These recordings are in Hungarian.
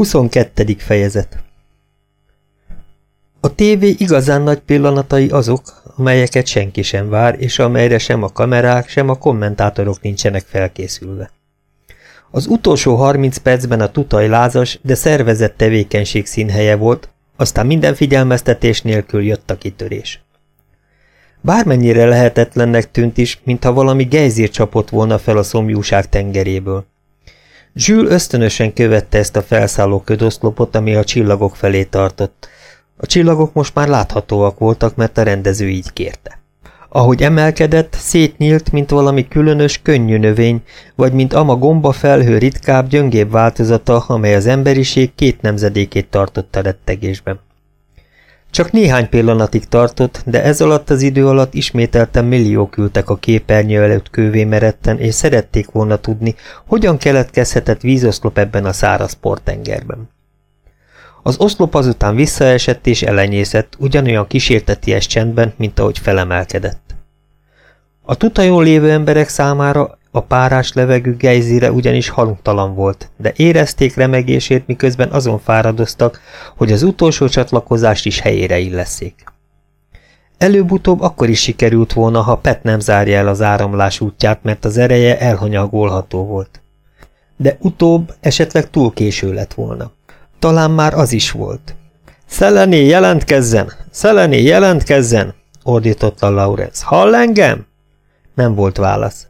22. fejezet A tévé igazán nagy pillanatai azok, amelyeket senki sem vár, és amelyre sem a kamerák, sem a kommentátorok nincsenek felkészülve. Az utolsó 30 percben a tutaj lázas, de szervezett tevékenység színhelye volt, aztán minden figyelmeztetés nélkül jött a kitörés. Bármennyire lehetetlennek tűnt is, mintha valami gejzír csapott volna fel a szomjúság tengeréből. Zsül ösztönösen követte ezt a felszálló ködoszlopot, ami a csillagok felé tartott. A csillagok most már láthatóak voltak, mert a rendező így kérte. Ahogy emelkedett, szétnyílt, mint valami különös, könnyű növény, vagy mint ama gomba felhő ritkább, gyöngébb változata, amely az emberiség két nemzedékét tartotta rettegésben. Csak néhány pillanatig tartott, de ez alatt az idő alatt ismételten milliók ültek a képernyő előtt kővé meretten, és szerették volna tudni, hogyan keletkezhetett vízoszlop ebben a száraz portengerben. Az oszlop azután visszaesett és elenyészett, ugyanolyan kísérteties csendben, mint ahogy felemelkedett. A tutajon lévő emberek számára a párás levegő gejzire ugyanis haluktalan volt, de érezték remegését, miközben azon fáradoztak, hogy az utolsó csatlakozást is helyére illeszék. Előbb-utóbb akkor is sikerült volna, ha Pet nem zárja el az áramlás útját, mert az ereje elhanyagolható volt. De utóbb esetleg túl késő lett volna. Talán már az is volt. Szelené, jelentkezzen! Szelené, jelentkezzen! ordította Laurence. Hall engem? Nem volt válasz.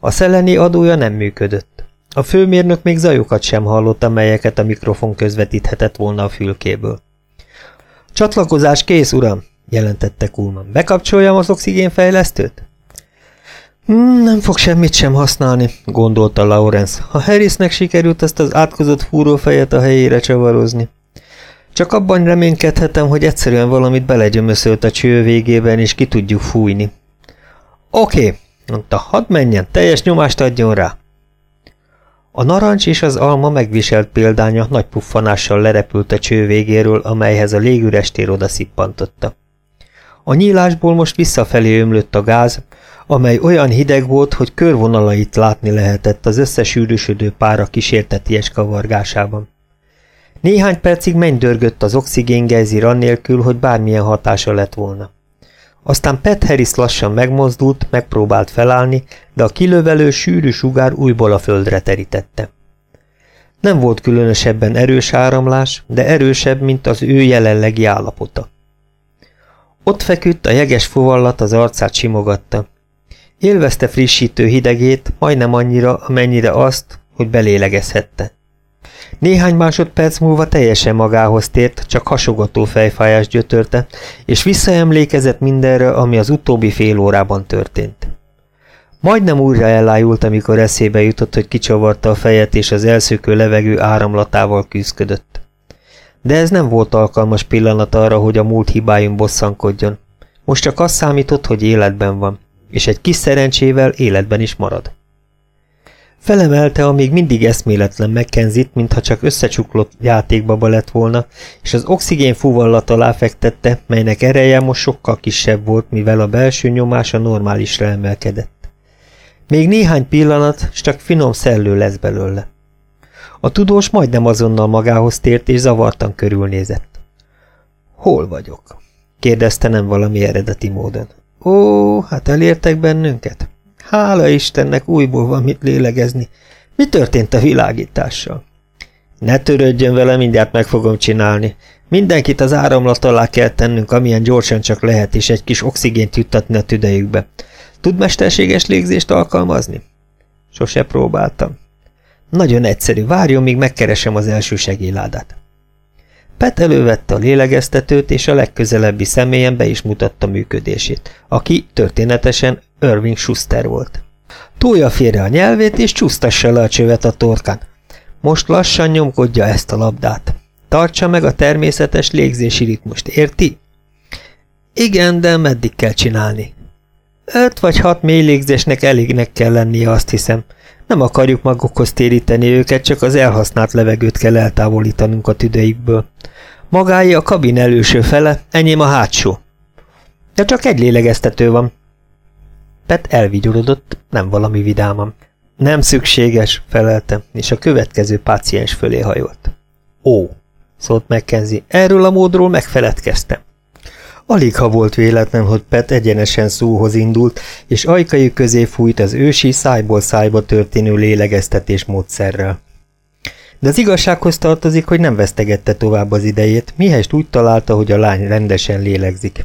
A szeleni adója nem működött. A főmérnök még zajokat sem hallott, amelyeket a mikrofon közvetíthetett volna a fülkéből. Csatlakozás kész, uram, jelentette Kulman. Bekapcsoljam az oxigénfejlesztőt? Hmm, nem fog semmit sem használni, gondolta Lawrence. Ha Harrisnek sikerült ezt az átkozott fúrófejet a helyére csavarozni. Csak abban reménykedhetem, hogy egyszerűen valamit belegyömöszölt a cső végében, és ki tudjuk fújni. Oké, mondta, hadd menjen, teljes nyomást adjon rá. A narancs és az alma megviselt példánya nagy puffanással lerepült a cső végéről, amelyhez a légüres tér oda szippantotta. A nyílásból most visszafelé ömlött a gáz, amely olyan hideg volt, hogy körvonalait látni lehetett az összesűrűsödő pára kísérteties kavargásában. Néhány percig mennydörgött az oxigéngejzír annélkül, hogy bármilyen hatása lett volna. Aztán Pet Harris lassan megmozdult, megpróbált felállni, de a kilövelő sűrű sugár újból a földre terítette. Nem volt különösebben erős áramlás, de erősebb, mint az ő jelenlegi állapota. Ott feküdt, a jeges fuvallat az arcát simogatta. Élvezte frissítő hidegét, majdnem annyira, amennyire azt, hogy belélegezhette. Néhány másodperc múlva teljesen magához tért, csak hasogató fejfájás gyötörte, és visszaemlékezett mindenre, ami az utóbbi fél órában történt. Majdnem újra elájult, amikor eszébe jutott, hogy kicsavarta a fejet, és az elszökő levegő áramlatával küzdködött. De ez nem volt alkalmas pillanat arra, hogy a múlt hibájunk bosszankodjon. Most csak az számított, hogy életben van, és egy kis szerencsével életben is marad. Felemelte a még mindig eszméletlen McKenzie-t, mintha csak összecsuklott játékbaba lett volna, és az oxigén fuvallat alá fektette, melynek ereje most sokkal kisebb volt, mivel a belső nyomása normálisra emelkedett. Még néhány pillanat, s csak finom szellő lesz belőle. A tudós majdnem azonnal magához tért, és zavartan körülnézett. Hol vagyok? kérdezte nem valami eredeti módon. Ó, hát elértek bennünket? Hála Istennek újból van mit lélegezni. Mi történt a világítással? Ne törődjön vele, mindjárt meg fogom csinálni. Mindenkit az áramlat alá kell tennünk, amilyen gyorsan csak lehet, és egy kis oxigént juttatni a tüdejükbe. Tud mesterséges légzést alkalmazni? Sose próbáltam. Nagyon egyszerű, várjon, míg megkeresem az első segélyládát. Pet elővette a lélegeztetőt, és a legközelebbi személyen be is mutatta működését, aki történetesen Irving Schuster volt. Túlja félre a nyelvét, és csúsztassa le a csövet a torkán. Most lassan nyomkodja ezt a labdát. Tartsa meg a természetes légzési ritmust, érti? Igen, de meddig kell csinálni? Öt vagy hat mély légzésnek elégnek kell lennie, azt hiszem. Nem akarjuk magukhoz téríteni őket, csak az elhasznált levegőt kell eltávolítanunk a tüdeikből. Magáé a kabin előső fele, enyém a hátsó. De csak egy lélegeztető van. Pet elvigyorodott, nem valami vidáman. Nem szükséges, felelte, és a következő páciens fölé hajolt. Ó, szólt Mackenzie, erről a módról megfeledkeztem. Alig ha volt véletlen, hogy Pet egyenesen szóhoz indult, és ajkai közé fújt az ősi szájból szájba történő lélegeztetés módszerrel. De az igazsághoz tartozik, hogy nem vesztegette tovább az idejét, mihelyest úgy találta, hogy a lány rendesen lélegzik.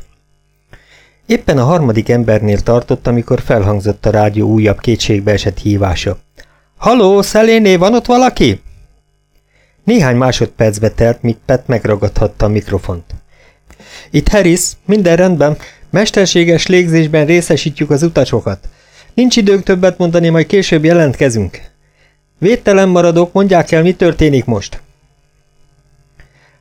Éppen a harmadik embernél tartott, amikor felhangzott a rádió újabb kétségbeesett hívása. Haló, Szeléné, van ott valaki? Néhány másodpercbe telt, míg Pet megragadhatta a mikrofont. Itt Harris, minden rendben, mesterséges légzésben részesítjük az utasokat. Nincs időnk többet mondani, majd később jelentkezünk. Védtelen maradok, mondják el, mi történik most.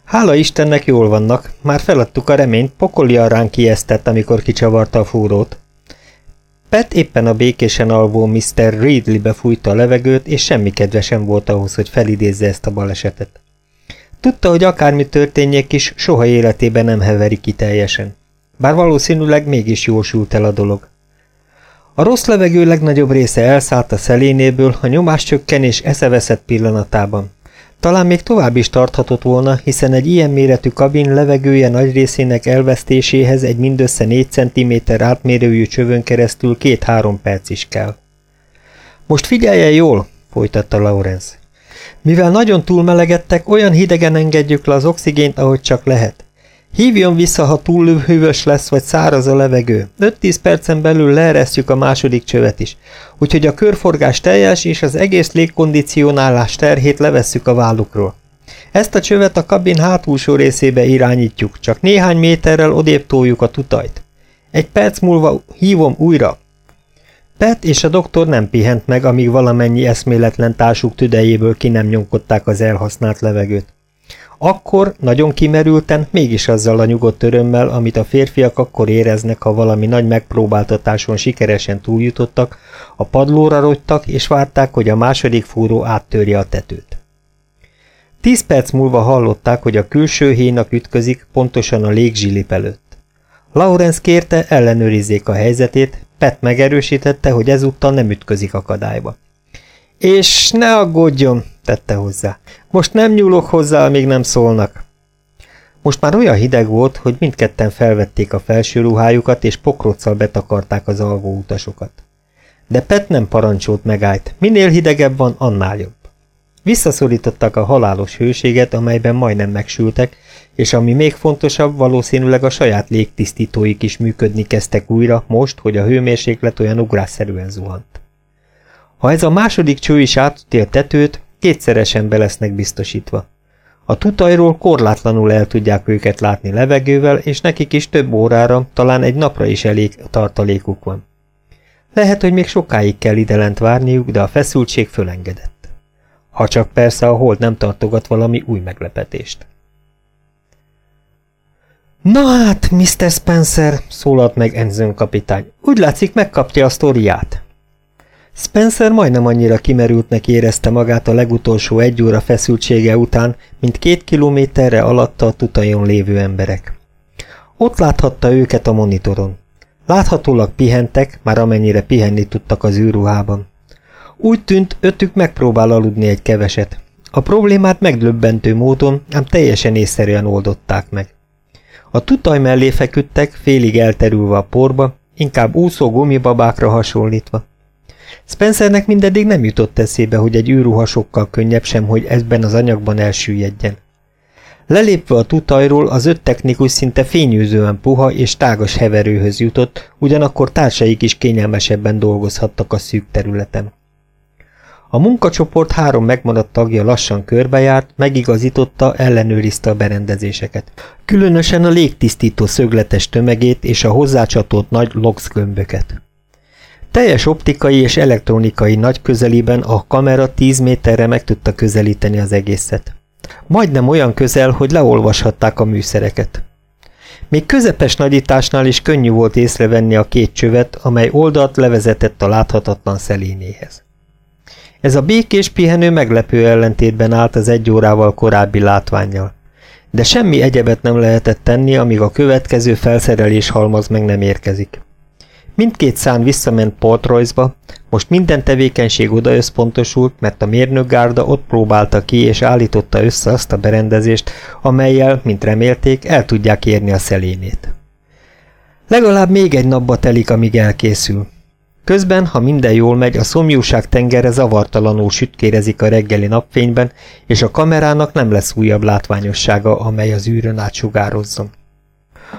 Hála Istennek jól vannak, már feladtuk a reményt, pokolian ránk kiesztett, amikor kicsavarta a fúrót. Pet éppen a békésen alvó Mr. Reedley-be fújta a levegőt, és semmi kedve sem volt ahhoz, hogy felidézze ezt a balesetet. Tudta, hogy akármi történjék is, soha életében nem heveri ki teljesen. Bár valószínűleg mégis jósult el a dolog. A rossz levegő legnagyobb része elszállt a szelénéből a nyomáscsökkenés eszeveszett pillanatában. Talán még tovább is tarthatott volna, hiszen egy ilyen méretű kabin levegője nagy részének elvesztéséhez egy mindössze 4 cm átmérőjű csövön keresztül két-három perc is kell. Most figyelje jól, folytatta Lawrence. Mivel nagyon túlmelegedtek, olyan hidegen engedjük le az oxigént, ahogy csak lehet. Hívjon vissza, ha túl hűvös lesz, vagy száraz a levegő. 5-10 percen belül leeresztjük a második csövet is. Úgyhogy a körforgás teljes, és az egész légkondicionálás terhét levesszük a vállukról. Ezt a csövet a kabin hátulsó részébe irányítjuk, csak néhány méterrel odébb toljuk a tutajt. Egy perc múlva hívom újra. Pet és a doktor nem pihent meg, amíg valamennyi eszméletlen társuk tüdejéből ki nem nyomkodták az elhasznált levegőt. Akkor, nagyon kimerülten, mégis azzal a nyugodt örömmel, amit a férfiak akkor éreznek, ha valami nagy megpróbáltatáson sikeresen túljutottak, a padlóra rogytak, és várták, hogy a második fúró áttörje a tetőt. Tíz perc múlva hallották, hogy a külső hénak ütközik, pontosan a légzsilip előtt. Lawrence kérte, ellenőrizzék a helyzetét, Pet megerősítette, hogy ezúttal nem ütközik akadályba. És ne aggódjon, tette hozzá. Most nem nyúlok hozzá, amíg nem szólnak. Most már olyan hideg volt, hogy mindketten felvették a felső ruhájukat, és pokrocsal betakarták az alvó utasokat. De Pet nem parancsolt megállt, minél hidegebb van, annál jobb. Visszaszorították a halálos hőséget, amelyben majdnem megsültek, és ami még fontosabb, valószínűleg a saját légtisztítóik is működni kezdtek újra, most, hogy a hőmérséklet olyan ugrásszerűen zuhant. Ha ez a második cső is átüti a tetőt, kétszeresen be lesznek biztosítva. A tutajról korlátlanul el tudják őket látni levegővel, és nekik is több órára, talán egy napra is elég tartalékuk van. Lehet, hogy még sokáig kell ide lent várniuk, de a feszültség fölengedett. Ha csak persze a hold nem tartogat valami új meglepetést. Na hát, Mr. Spencer, szólalt meg Enzen kapitány, úgy látszik megkapja a sztoriát. Spencer majdnem annyira kimerültnek érezte magát a legutolsó egy óra feszültsége után, mint két kilométerre alatta a tutajon lévő emberek. Ott láthatta őket a monitoron. Láthatólag pihentek, már amennyire pihenni tudtak az űrruhában. Úgy tűnt, ötük megpróbál aludni egy keveset. A problémát megdöbbentő módon, ám teljesen észszerűen oldották meg. A tutaj mellé feküdtek, félig elterülve a porba, inkább úszó gumibabákra hasonlítva. Spencernek mindeddig nem jutott eszébe, hogy egy űrruha sokkal könnyebb sem, hogy ebben az anyagban elsüllyedjen. Lelépve a tutajról, az öt technikus szinte fényűzően puha és tágas heverőhöz jutott, ugyanakkor társaik is kényelmesebben dolgozhattak a szűk területen. A munkacsoport három megmaradt tagja lassan körbejárt, megigazította, ellenőrizte a berendezéseket. Különösen a légtisztító szögletes tömegét és a hozzácsatolt nagy loxgömböket. Teljes optikai és elektronikai nagy közelében a kamera 10 méterre meg tudta közelíteni az egészet. Majdnem olyan közel, hogy leolvashatták a műszereket. Még közepes nagyításnál is könnyű volt észrevenni a két csövet, amely oldalt levezetett a láthatatlan szelénéhez. Ez a békés pihenő meglepő ellentétben állt az egy órával korábbi látványjal. De semmi egyebet nem lehetett tenni, amíg a következő felszerelés halmaz meg nem érkezik. Mindkét szán visszament Port Royce-ba, most minden tevékenység oda összpontosult, mert a mérnökgárda ott próbálta ki és állította össze azt a berendezést, amelyel, mint remélték, el tudják érni a szelénét. Legalább még egy napba telik, amíg elkészül. Közben, ha minden jól megy, a szomjúság tengere zavartalanul sütkérezik a reggeli napfényben, és a kamerának nem lesz újabb látványossága, amely az űrön átsugározzon.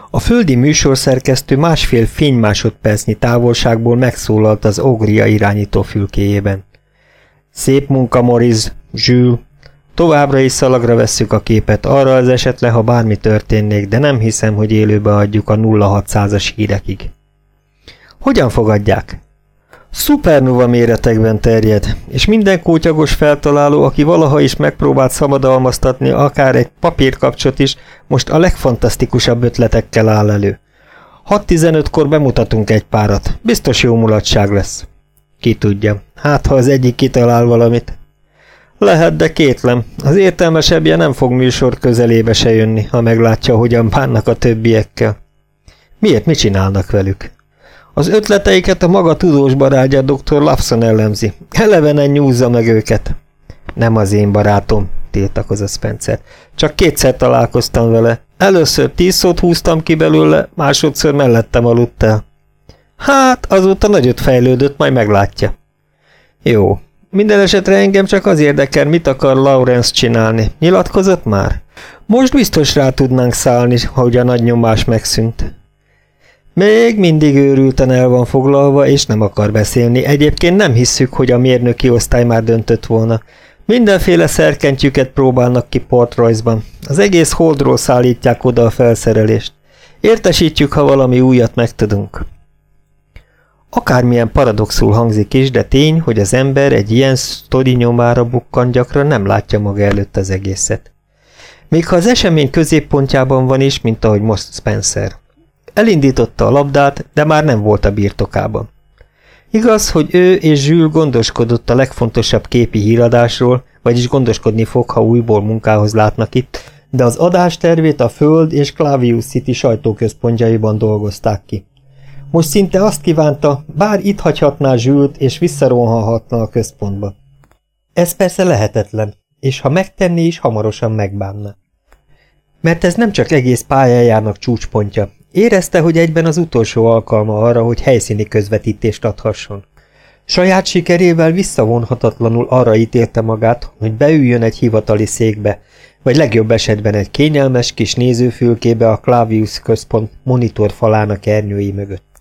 A földi műsorszerkesztő másfél fénymásodpercnyi távolságból megszólalt az ogria irányító fülkéjében. Szép munka, Moriz, Zsül. Továbbra is szalagra vesszük a képet, arra az esetre, ha bármi történnék, de nem hiszem, hogy élőbe adjuk a 0600-as hírekig. Hogyan fogadják? Szupernova méretekben terjed, és minden kótyagos feltaláló, aki valaha is megpróbált szabadalmaztatni akár egy papírkapcsot is, most a legfantasztikusabb ötletekkel áll elő. 6.15-kor bemutatunk egy párat, biztos jó mulatság lesz. Ki tudja, hát ha az egyik kitalál valamit. Lehet, de kétlem, az értelmesebbje nem fog műsor közelébe se jönni, ha meglátja, hogyan bánnak a többiekkel. Miért mit csinálnak velük? Az ötleteiket a maga tudós barátja dr. Lawson ellemzi. Elevenen nyúzza meg őket. Nem az én barátom, tiltakozott Spencer. Csak kétszer találkoztam vele. Először tíz szót húztam ki belőle, másodszor mellettem aludt el. Hát, azóta nagyot fejlődött, majd meglátja. Jó. Minden esetre engem csak az érdekel, mit akar Lawrence csinálni. Nyilatkozott már? Most biztos rá tudnánk szállni, hogy a nagy nyomás megszűnt. Még mindig őrülten el van foglalva, és nem akar beszélni. Egyébként nem hisszük, hogy a mérnöki osztály már döntött volna. Mindenféle szerkentjüket próbálnak ki Port Royce-ban. Az egész holdról szállítják oda a felszerelést. Értesítjük, ha valami újat megtudunk. Akármilyen paradoxul hangzik is, de tény, hogy az ember egy ilyen sztori nyomára bukkan gyakran nem látja maga előtt az egészet. Még ha az esemény középpontjában van is, mint ahogy most Spencer. Elindította a labdát, de már nem volt a birtokában. Igaz, hogy ő és Zsül gondoskodott a legfontosabb képi híradásról, vagyis gondoskodni fog, ha újból munkához látnak itt, de az adástervét a Föld és Clavius City sajtóközpontjaiban dolgozták ki. Most szinte azt kívánta, bár itt hagyhatná Zsült és visszarohanhatna a központba. Ez persze lehetetlen, és ha megtenni is, hamarosan megbánna. Mert ez nem csak egész pályájának csúcspontja, Érezte, hogy egyben az utolsó alkalma arra, hogy helyszíni közvetítést adhasson. Saját sikerével visszavonhatatlanul arra ítélte magát, hogy beüljön egy hivatali székbe, vagy legjobb esetben egy kényelmes kis nézőfülkébe a Clavius központ monitor falának ernyői mögött.